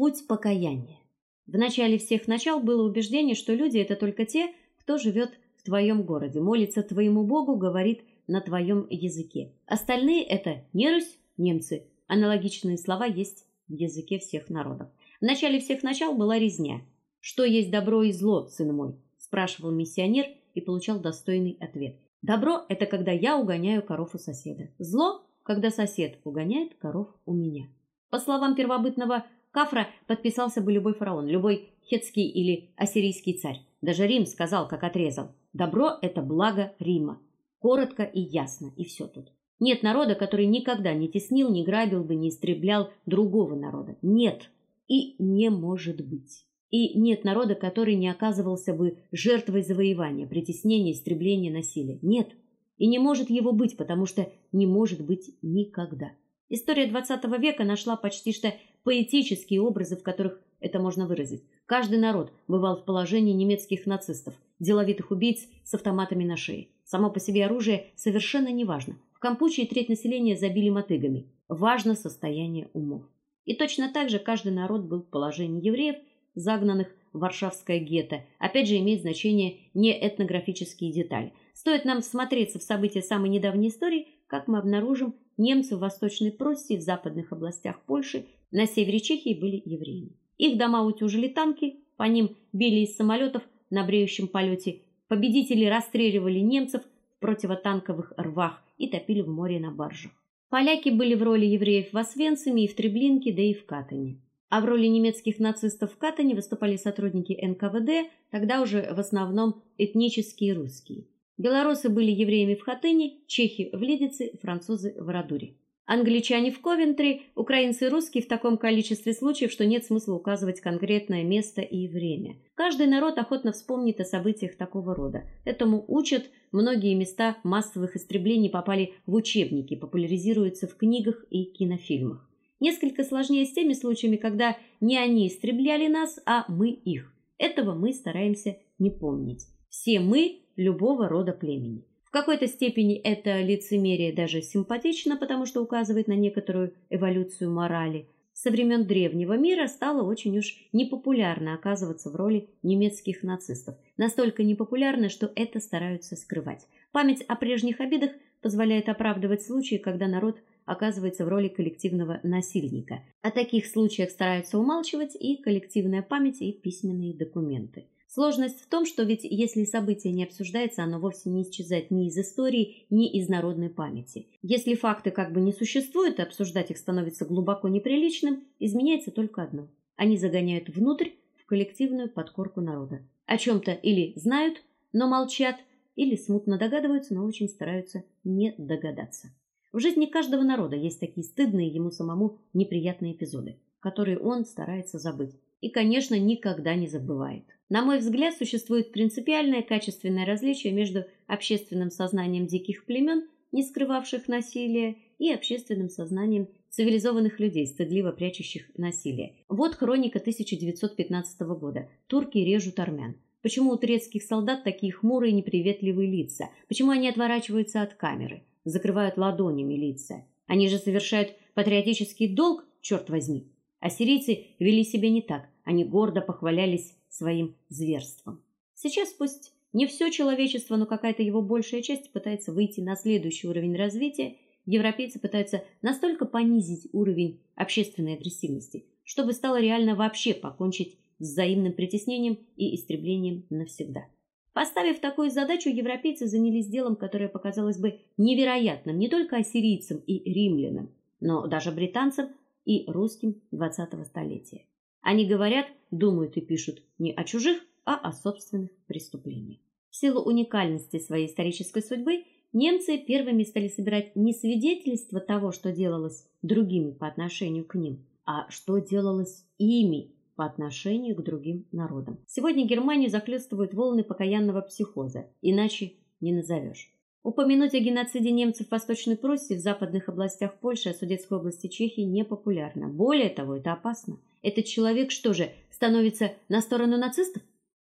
Путь покаяния. В начале всех начал было убеждение, что люди это только те, кто живет в твоем городе, молится твоему Богу, говорит на твоем языке. Остальные это не Русь, немцы. Аналогичные слова есть в языке всех народов. В начале всех начал была резня. Что есть добро и зло, сын мой? спрашивал миссионер и получал достойный ответ. Добро это когда я угоняю коров у соседа. Зло когда сосед угоняет коров у меня. По словам первобытного Кафра, подписался бы любой фараон, любой хетский или ассирийский царь. Даже Рим сказал, как отрезал: добро это благо Рима. Коротко и ясно, и все тут. Нет народа, который никогда не теснил, не грабил бы, не истреблял другого народа. Нет и не может быть. И нет народа, который не оказывался бы жертвой завоевания, притеснения, истребления, насилия. Нет. И не может его быть, потому что не может быть никогда. История XX века нашла почти что поэтические образы, в которых это можно выразить. Каждый народ бывал в положении немецких нацистов, деловитых убийц с автоматами на шее. Само по себе оружие совершенно не важно. В Кампучии треть населения забили мотыгами. Важно состояние умов. И точно так же каждый народ был в положении евреев, загнанных в Варшавское гетто. Опять же имеет значение не этнографические детали. Стоит нам всмотреться в события самой недавней истории, как мы обнаружим, немцы в Восточной Пруссии, в западных областях Польши, на севере Чехии были евреями. Их дома утюжили танки, по ним били из самолетов на бреющем полете. Победители расстреливали немцев в противотанковых рвах и топили в море на баржах. Поляки были в роли евреев в Освенциме и в Треблинке, да и в Катане. А в роли немецких нацистов в Катане выступали сотрудники НКВД, тогда уже в основном этнические русские. Белорусы были евреями в Хатыне, чехи в Лидице, французы в Радуре. Англичане в Ковентри, украинцы и русские в таком количестве случаев, что нет смысла указывать конкретное место и время. Каждый народ охотно вспомнит о событиях такого рода. Этому учат, многие места массовых истреблений попали в учебники, популяризируются в книгах и кинофильмах. Несколько сложнее с теми случаями, когда не они истребляли нас, а мы их. Этого мы стараемся не помнить. Все мы любого рода племени. В какой-то степени это лицемерие даже симпатично, потому что указывает на некоторую эволюцию морали. Со времен древнего мира стало очень уж непопулярно оказываться в роли немецких нацистов. Настолько непопулярно, что это стараются скрывать. Память о прежних обидах позволяет оправдывать случаи, когда народ оказывается в роли коллективного насильника. О таких случаях стараются умалчивать и коллективная память, и письменные документы. Сложность в том, что ведь если событие не обсуждается, оно вовсе не исчезает ни из истории, ни из народной памяти. Если факты как бы не существуют, и обсуждать их становится глубоко неприличным, изменяется только одно: они загоняют внутрь в коллективную подкорку народа. О чем то или знают, но молчат, или смутно догадываются, но очень стараются не догадаться. В жизни каждого народа есть такие стыдные ему самому неприятные эпизоды, которые он старается забыть и, конечно, никогда не забывает. На мой взгляд, существует принципиальное качественное различие между общественным сознанием диких племен, не скрывавших насилия, и общественным сознанием цивилизованных людей, стыдливо прячущих насилие. Вот хроника 1915 года. Турки режут армян. Почему у турецких солдат такие хмурые неприветливые лица? Почему они отворачиваются от камеры, закрывают ладонями лица? Они же совершают патриотический долг, черт возьми. Ассирийцы вели себя не так. Они гордо похвалялись своим зверством. Сейчас пусть не все человечество, но какая-то его большая часть пытается выйти на следующий уровень развития. Европейцы пытаются настолько понизить уровень общественной агрессивности, чтобы стало реально вообще покончить с взаимным притеснением и истреблением навсегда. Поставив такую задачу, европейцы занялись делом, которое показалось бы невероятным не только ассирийцам и римлянам, но даже британцам и русским 20-го столетия. Они говорят, думают и пишут не о чужих, а о собственных преступлениях. В силу уникальности своей исторической судьбы немцы первыми стали собирать не свидетельства того, что делалось другими по отношению к ним, а что делалось ими по отношению к другим народам. Сегодня Германию захлестывают волны покаянного психоза, иначе не назовешь. Упомянуть о геноциде немцев в Восточной Пруссии, в западных областях Польши, а Судетской области Чехии не популярно. Более того, это опасно. Этот человек что же, становится на сторону нацистов?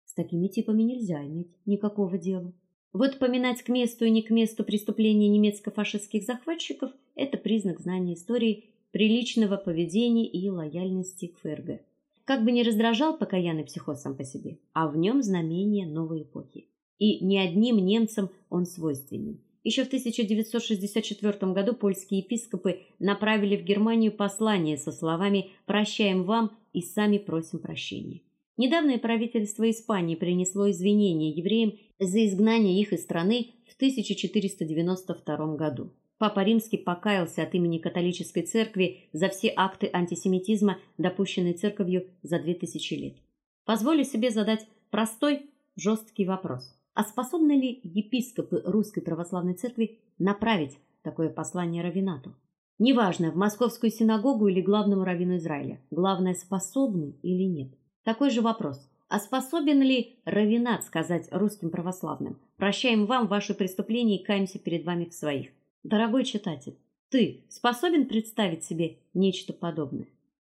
С такими типами нельзя иметь никакого дела. Вот поминать к месту и не к месту преступления немецко-фашистских захватчиков это признак знания истории, приличного поведения и лояльности к ФРГ. как бы ни раздражал покаянный психоз сам по себе, а в нем знамение новой эпохи. И ни одним немцам он свойственен. Еще в 1964 году польские епископы направили в Германию послание со словами: "Прощаем вам и сами просим прощения". Недавнее правительство Испании принесло извинения евреям за изгнание их из страны в 1492 году. Папа Римский покаялся от имени католической церкви за все акты антисемитизма, допущенные церковью за две тысячи лет. Позволю себе задать простой, жесткий вопрос: а способны ли епископы Русской православной церкви направить такое послание равинату? Неважно, в Московскую синагогу или главному раввину Израиля. Главное, способны или нет. Такой же вопрос: а способен ли равинат сказать русским православным: "Прощаем вам ваши преступления и каемся перед вами в своих"? Дорогой читатель, ты способен представить себе нечто подобное?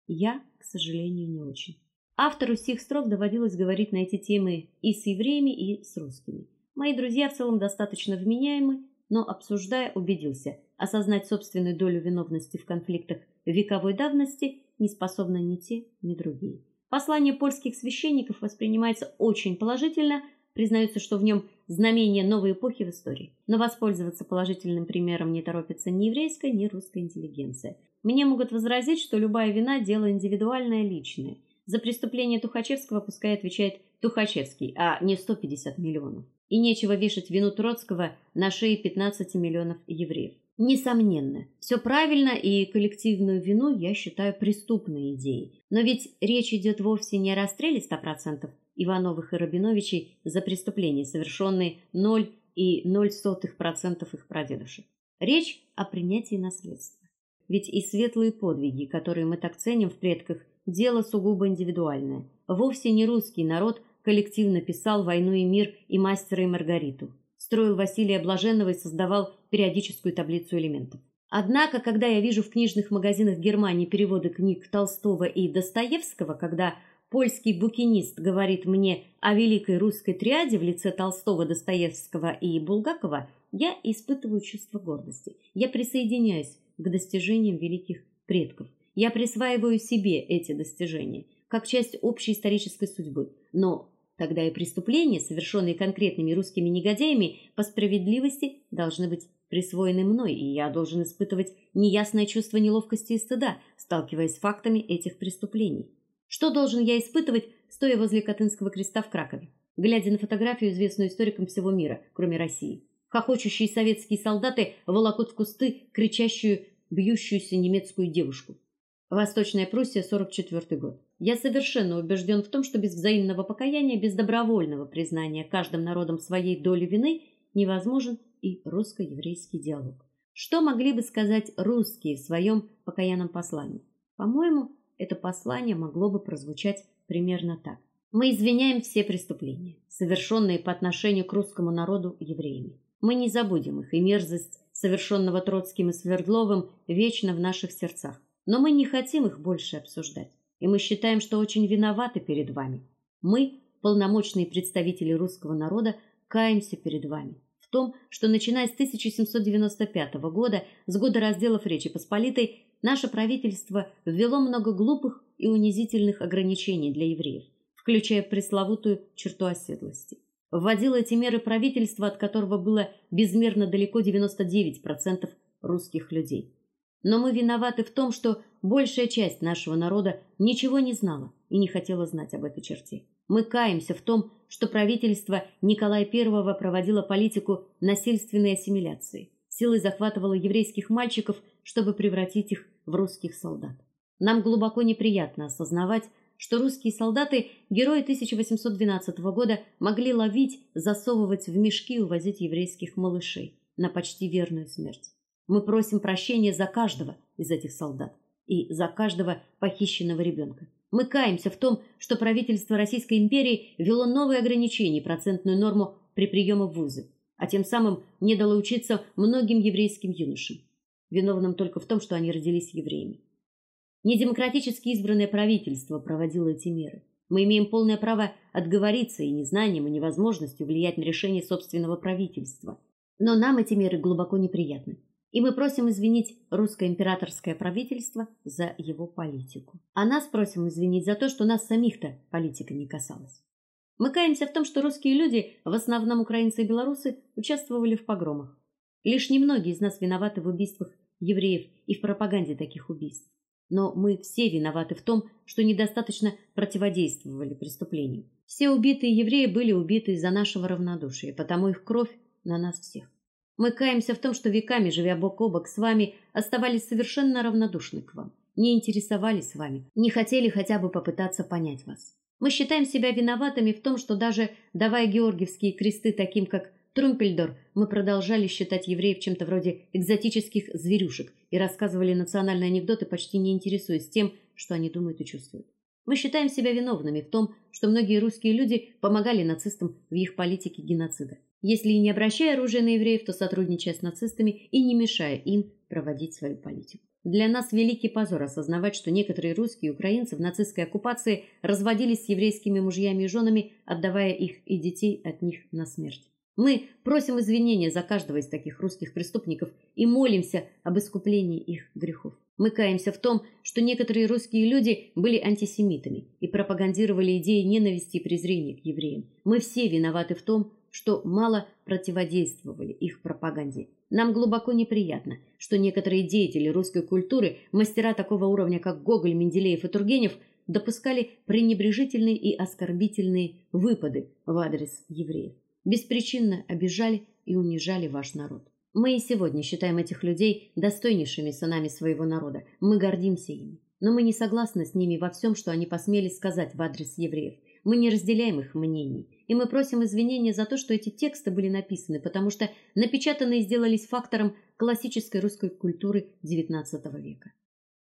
Я, к сожалению, не очень. Автору сих строк доводилось говорить на эти темы и с евреями, и с русскими. Мои друзья в целом достаточно вменяемы, но обсуждая, убедился, осознать собственную долю виновности в конфликтах вековой давности не способны ни те, ни другие. Послание польских священников воспринимается очень положительно, признается, что в нем знамение новой эпохи в истории. Но воспользоваться положительным примером не торопится ни еврейская, ни русская интеллигенция. Мне могут возразить, что любая вина дело индивидуальное, личное. За преступление Тухачевского пускай отвечает Тухачевский, а не 150 миллионов. И нечего вешать вину Троцкого на шеи 15 миллионов евреев. Несомненно, все правильно, и коллективную вину я считаю преступной идеей. Но ведь речь идет вовсе не о расстреле 100% Ивановых и Рабиновичей за преступления, совершенные 0 и 0,00% их прадедушек. Речь о принятии наследства. Ведь и светлые подвиги, которые мы так ценим в предках, дело сугубо индивидуальное. Вовсе не русский народ коллективно писал «Войну и мир» и «Мастера и Маргариту». Строил Василия Блаженного и создавал периодическую таблицу элементов. Однако, когда я вижу в книжных магазинах Германии переводы книг Толстого и Достоевского, когда польский букинист говорит мне о великой русской триаде в лице Толстого, Достоевского и Булгакова, я испытываю чувство гордости. Я присоединяюсь к достижениям великих предков. Я присваиваю себе эти достижения как часть общей исторической судьбы. Но тогда и преступления, совершенные конкретными русскими негодяями, по справедливости должны быть присвоены мной, и я должен испытывать неясное чувство неловкости и стыда, сталкиваясь с фактами этих преступлений. Что должен я испытывать, стоя возле Катынского креста в Кракове, глядя на фотографию, известную историкам всего мира, кроме России? Хохочущие советские солдаты волокут в кусты кричащую, бьющуюся немецкую девушку. Восточная Пруссия, 44 год. Я совершенно убежден в том, что без взаимного покаяния, без добровольного признания каждым народом своей доли вины невозможен и русско-еврейский диалог. Что могли бы сказать русские в своем покаянном послании? По-моему, это послание могло бы прозвучать примерно так: Мы извиняем все преступления, совершенные по отношению к русскому народу евреями. Мы не забудем их, и мерзость совершенного Троцким и Свердловым вечно в наших сердцах. Но мы не хотим их больше обсуждать, и мы считаем, что очень виноваты перед вами. Мы, полномочные представители русского народа, каемся перед вами в том, что начиная с 1795 года, с года разделов Речи Посполитой, наше правительство ввело много глупых и унизительных ограничений для евреев, включая пресловутую черту оседлости. Вводило эти меры правительство, от которого было безмерно далеко 99% русских людей. Но мы виноваты в том, что большая часть нашего народа ничего не знала и не хотела знать об этой черте. Мы каемся в том, что правительство Николая I проводило политику насильственной ассимиляции. Силой захватывало еврейских мальчиков, чтобы превратить их в русских солдат. Нам глубоко неприятно осознавать, что русские солдаты, герои 1812 года, могли ловить, засовывать в мешки и увозить еврейских малышей на почти верную смерть. Мы просим прощения за каждого из этих солдат и за каждого похищенного ребенка. Мы каемся в том, что правительство Российской империи ввело новые ограничения процентную норму при приеме в вузы, а тем самым не дало учиться многим еврейским юношам, виновным только в том, что они родились евреями. Недемократически избранное правительство проводило эти меры. Мы имеем полное право отговориться и незнанием, и невозможностью влиять на решение собственного правительства. Но нам эти меры глубоко неприятны. И мы просим извинить русское императорское правительство за его политику. А нас просим извинить за то, что нас самих-то политика не касалась. Мы каемся в том, что русские люди, в основном украинцы и белорусы, участвовали в погромах. Лишь немногие из нас виноваты в убийствах евреев и в пропаганде таких убийств. Но мы все виноваты в том, что недостаточно противодействовали преступлениям. Все убитые евреи были убиты из-за нашего равнодушия, потому их кровь на нас всех. Мы каемся в том, что веками, живя бок о бок с вами, оставались совершенно равнодушны к вам, не интересовались вами, не хотели хотя бы попытаться понять вас. Мы считаем себя виноватыми в том, что даже давая георгиевские кресты таким, как Трумпельдор, мы продолжали считать евреев чем-то вроде экзотических зверюшек и рассказывали национальные анекдоты, почти не интересуясь тем, что они думают и чувствуют. Мы считаем себя виновными в том, что многие русские люди помогали нацистам в их политике геноцида если и не обращая оружие на евреев, то сотрудничая с нацистами и не мешая им проводить свою политику. Для нас великий позор осознавать, что некоторые русские и украинцы в нацистской оккупации разводились с еврейскими мужьями и женами, отдавая их и детей от них на смерть. Мы просим извинения за каждого из таких русских преступников и молимся об искуплении их грехов. Мы каемся в том, что некоторые русские люди были антисемитами и пропагандировали идеи ненависти и презрения к евреям. Мы все виноваты в том, что мало противодействовали их пропаганде. Нам глубоко неприятно, что некоторые деятели русской культуры, мастера такого уровня, как Гоголь, Менделеев и Тургенев, допускали пренебрежительные и оскорбительные выпады в адрес евреев. Беспричинно обижали и унижали ваш народ. Мы и сегодня считаем этих людей достойнейшими сынами своего народа. Мы гордимся ими. Но мы не согласны с ними во всем, что они посмели сказать в адрес евреев. Мы не разделяем их мнений, и мы просим извинения за то, что эти тексты были написаны, потому что напечатанные сделались фактором классической русской культуры XIX века.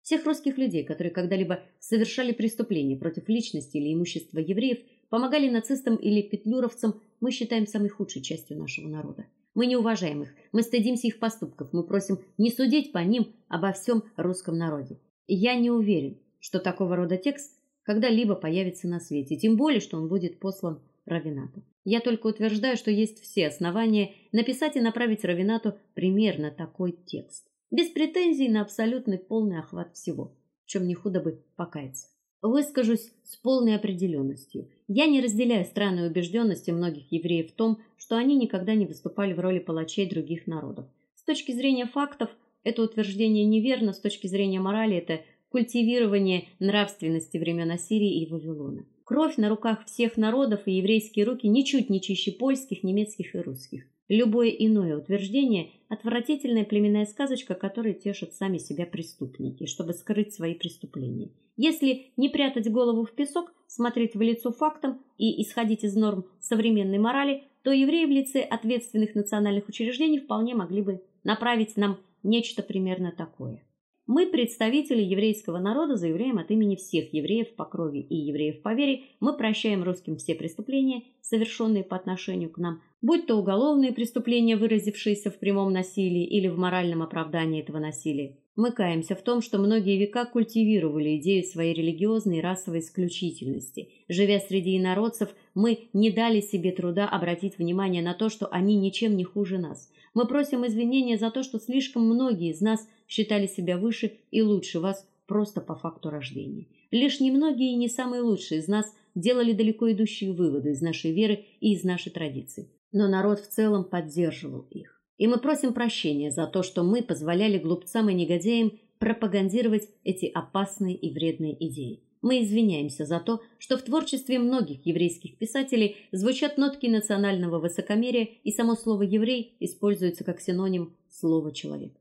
Всех русских людей, которые когда-либо совершали преступления против личности или имущества евреев, помогали нацистам или петлюровцам, мы считаем самой худшей частью нашего народа. Мы не уважаем их, мы стыдимся их поступков, мы просим не судить по ним обо всем русском народе. Я не уверен, что такого рода текст когда-либо появится на свете, тем более, что он будет послан Равинату. Я только утверждаю, что есть все основания написать и направить Равинату примерно такой текст, без претензий на абсолютный полный охват всего, в чем не худо бы покаяться. Выскажусь с полной определенностью. Я не разделяю странной убежденности многих евреев в том, что они никогда не выступали в роли палачей других народов. С точки зрения фактов это утверждение неверно, с точки зрения морали это культивирование нравственности времен Ассирии и Вавилона. Кровь на руках всех народов и еврейские руки ничуть не чище польских, немецких и русских. Любое иное утверждение отвратительная племенная сказочка, которой тешат сами себя преступники, чтобы скрыть свои преступления. Если не прятать голову в песок, смотреть в лицо фактам и исходить из норм современной морали, то евреи в лице ответственных национальных учреждений вполне могли бы направить нам нечто примерно такое. Мы, представители еврейского народа, заявляем от имени всех евреев по крови и евреев по вере, мы прощаем русским все преступления, совершенные по отношению к нам, будь то уголовные преступления, выразившиеся в прямом насилии или в моральном оправдании этого насилия. Мы каемся в том, что многие века культивировали идею своей религиозной и расовой исключительности. Живя среди инородцев, мы не дали себе труда обратить внимание на то, что они ничем не хуже нас. Мы просим извинения за то, что слишком многие из нас считали себя выше и лучше вас просто по факту рождения. Лишь немногие и не самые лучшие из нас делали далеко идущие выводы из нашей веры и из нашей традиции, но народ в целом поддерживал их. И мы просим прощения за то, что мы позволяли глупцам и негодяям пропагандировать эти опасные и вредные идеи. Мы извиняемся за то, что в творчестве многих еврейских писателей звучат нотки национального высокомерия, и само слово еврей используется как синоним слова человек.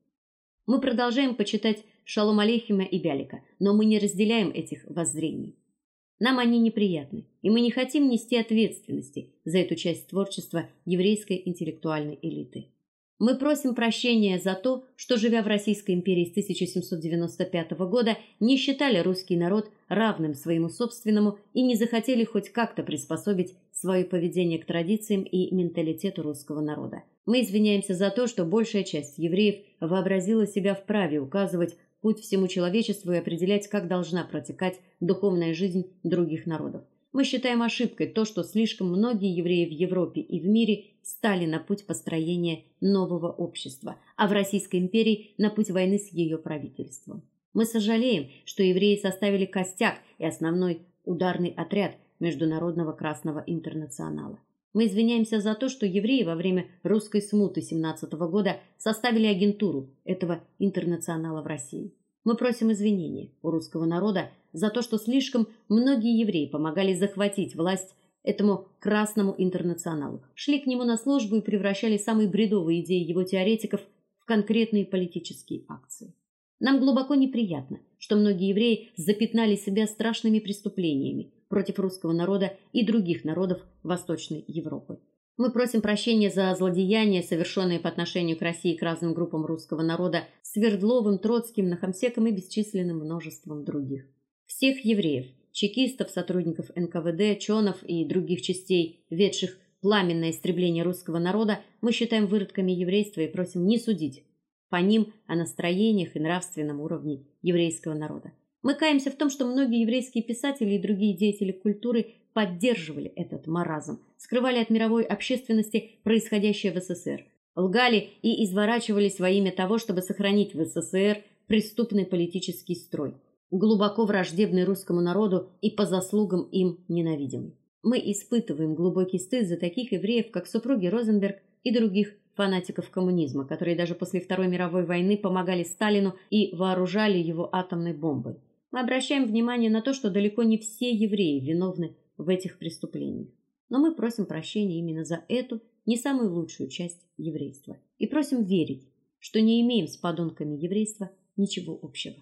Мы продолжаем почитать Шалом Алейхима и Бялика, но мы не разделяем этих воззрений. Нам они неприятны, и мы не хотим нести ответственности за эту часть творчества еврейской интеллектуальной элиты. Мы просим прощения за то, что живя в Российской империи с 1795 года, не считали русский народ равным своему собственному и не захотели хоть как-то приспособить свое поведение к традициям и менталитету русского народа. Мы извиняемся за то, что большая часть евреев вообразила себя вправе указывать путь всему человечеству и определять, как должна протекать духовная жизнь других народов. Мы считаем ошибкой то, что слишком многие евреи в Европе и в мире стали на путь построения нового общества, а в Российской империи на путь войны с ее правительством. Мы сожалеем, что евреи составили костяк и основной ударный отряд Международного Красного Интернационала. Мы извиняемся за то, что евреи во время русской смуты 17 года составили агентуру этого интернационала в России. Мы просим извинения у русского народа за то, что слишком многие евреи помогали захватить власть этому красному интернационалу, шли к нему на службу и превращали самые бредовые идеи его теоретиков в конкретные политические акции. Нам глубоко неприятно, что многие евреи запятнали себя страшными преступлениями против русского народа и других народов Восточной Европы. Мы просим прощения за злодеяния, совершенные по отношению к России и к разным группам русского народа Свердловым, Троцким, Нахамсеком и бесчисленным множеством других. Всех евреев, чекистов, сотрудников НКВД, чонов и других частей, ведших пламенное истребление русского народа, мы считаем выродками еврейства и просим не судить по ним о настроениях и нравственном уровне еврейского народа. Мы каемся в том, что многие еврейские писатели и другие деятели культуры поддерживали этот маразм, скрывали от мировой общественности происходящее в СССР, лгали и изворачивались во имя того, чтобы сохранить в СССР преступный политический строй, глубоко враждебный русскому народу и по заслугам им ненавидимый. Мы испытываем глубокий стыд за таких евреев, как супруги Розенберг и других фанатиков коммунизма, которые даже после Второй мировой войны помогали Сталину и вооружали его атомной бомбой. Мы обращаем внимание на то, что далеко не все евреи виновны в этих преступлениях. Но мы просим прощения именно за эту не самую лучшую часть еврейства и просим верить, что не имеем с подонками еврейства ничего общего.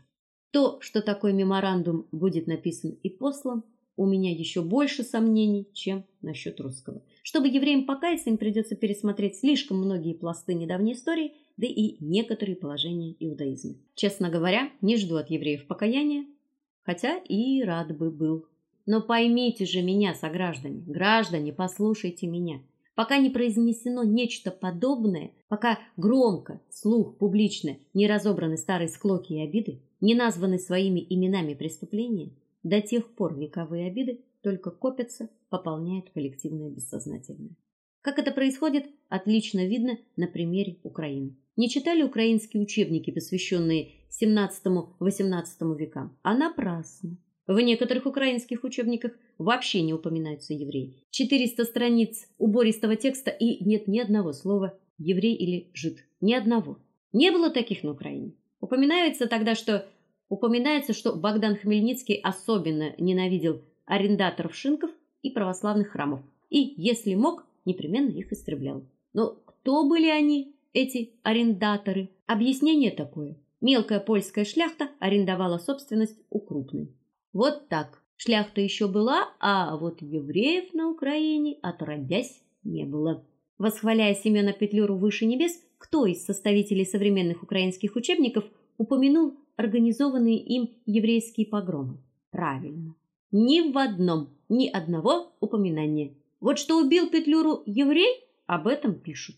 То, что такой меморандум будет написан и послан, у меня еще больше сомнений, чем насчет русского. Чтобы евреям покаяться, им придется пересмотреть слишком многие пласты недавней истории, да и некоторые положения иудаизма. Честно говоря, не жду от евреев покаяния, хотя и рад бы был. Но поймите же меня, сограждане, граждане, послушайте меня. Пока не произнесено нечто подобное, пока громко, слух, публично не разобраны старые склоки и обиды, не названы своими именами преступления, до тех пор вековые обиды только копятся, пополняют коллективное бессознательное. Как это происходит, отлично видно на примере Украины. Не читали украинские учебники, посвященные XVII-XVIII векам, а напрасно. В некоторых украинских учебниках вообще не упоминаются евреи. 400 страниц убористого текста и нет ни одного слова еврей или жид. Ни одного. Не было таких на Украине. Упоминается тогда, что упоминается, что Богдан Хмельницкий особенно ненавидел арендаторов шинков и православных храмов, и, если мог, непременно их истреблял. Но кто были они, эти арендаторы? Объяснение такое: мелкая польская шляхта арендовала собственность у крупной. Вот так. Шляхта еще была, а вот евреев на Украине отродясь не было. Восхваляя Семена Петлюру выше небес, кто из составителей современных украинских учебников упомянул организованные им еврейские погромы? Правильно. Ни в одном, ни одного упоминания. Вот что убил Петлюру еврей, об этом пишут.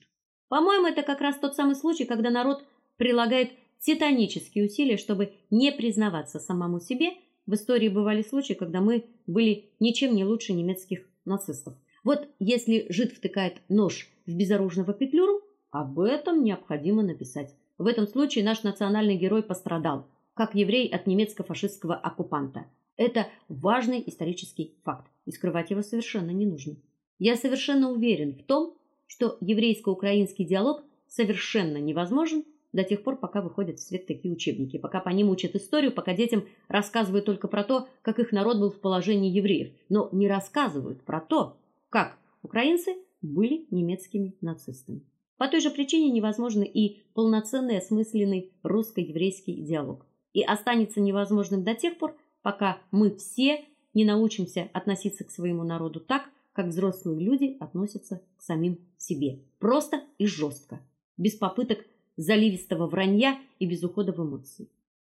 По-моему, это как раз тот самый случай, когда народ прилагает титанические усилия, чтобы не признаваться самому себе в истории бывали случаи, когда мы были ничем не лучше немецких нацистов. Вот если жид втыкает нож в безоружного петлюру, об этом необходимо написать. В этом случае наш национальный герой пострадал, как еврей от немецко-фашистского оккупанта. Это важный исторический факт, и скрывать его совершенно не нужно. Я совершенно уверен в том, что еврейско-украинский диалог совершенно невозможен до тех пор, пока выходят в свет такие учебники, пока по ним учат историю, пока детям рассказывают только про то, как их народ был в положении евреев, но не рассказывают про то, как украинцы были немецкими нацистами. По той же причине невозможен и полноценный осмысленный русско-еврейский диалог. И останется невозможным до тех пор, пока мы все не научимся относиться к своему народу так, как взрослые люди относятся к самим себе, просто и жестко, без попыток заливистого вранья и без ухода в эмоции.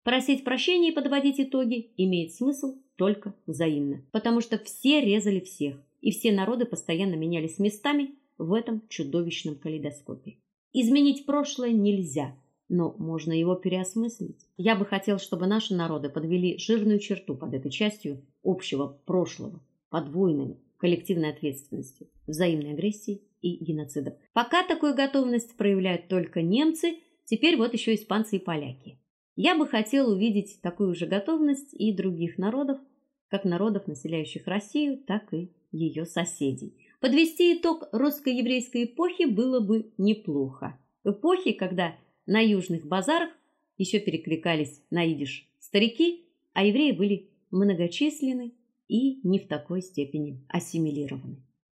Просить прощения и подводить итоги имеет смысл только взаимно, потому что все резали всех, и все народы постоянно менялись местами в этом чудовищном калейдоскопе. Изменить прошлое нельзя, но можно его переосмыслить. Я бы хотел, чтобы наши народы подвели жирную черту под этой частью общего прошлого подвойными коллективной ответственностью, взаимной агрессией и геноцидом. Пока такую готовность проявляют только немцы, теперь вот еще испанцы и поляки. Я бы хотел увидеть такую же готовность и других народов, как народов, населяющих Россию, так и ее соседей. Подвести итог русско-еврейской эпохи было бы неплохо. Эпохи, когда на южных базарах еще перекликались на идиш старики, а евреи были многочисленны и не в такой степени ассимилированы.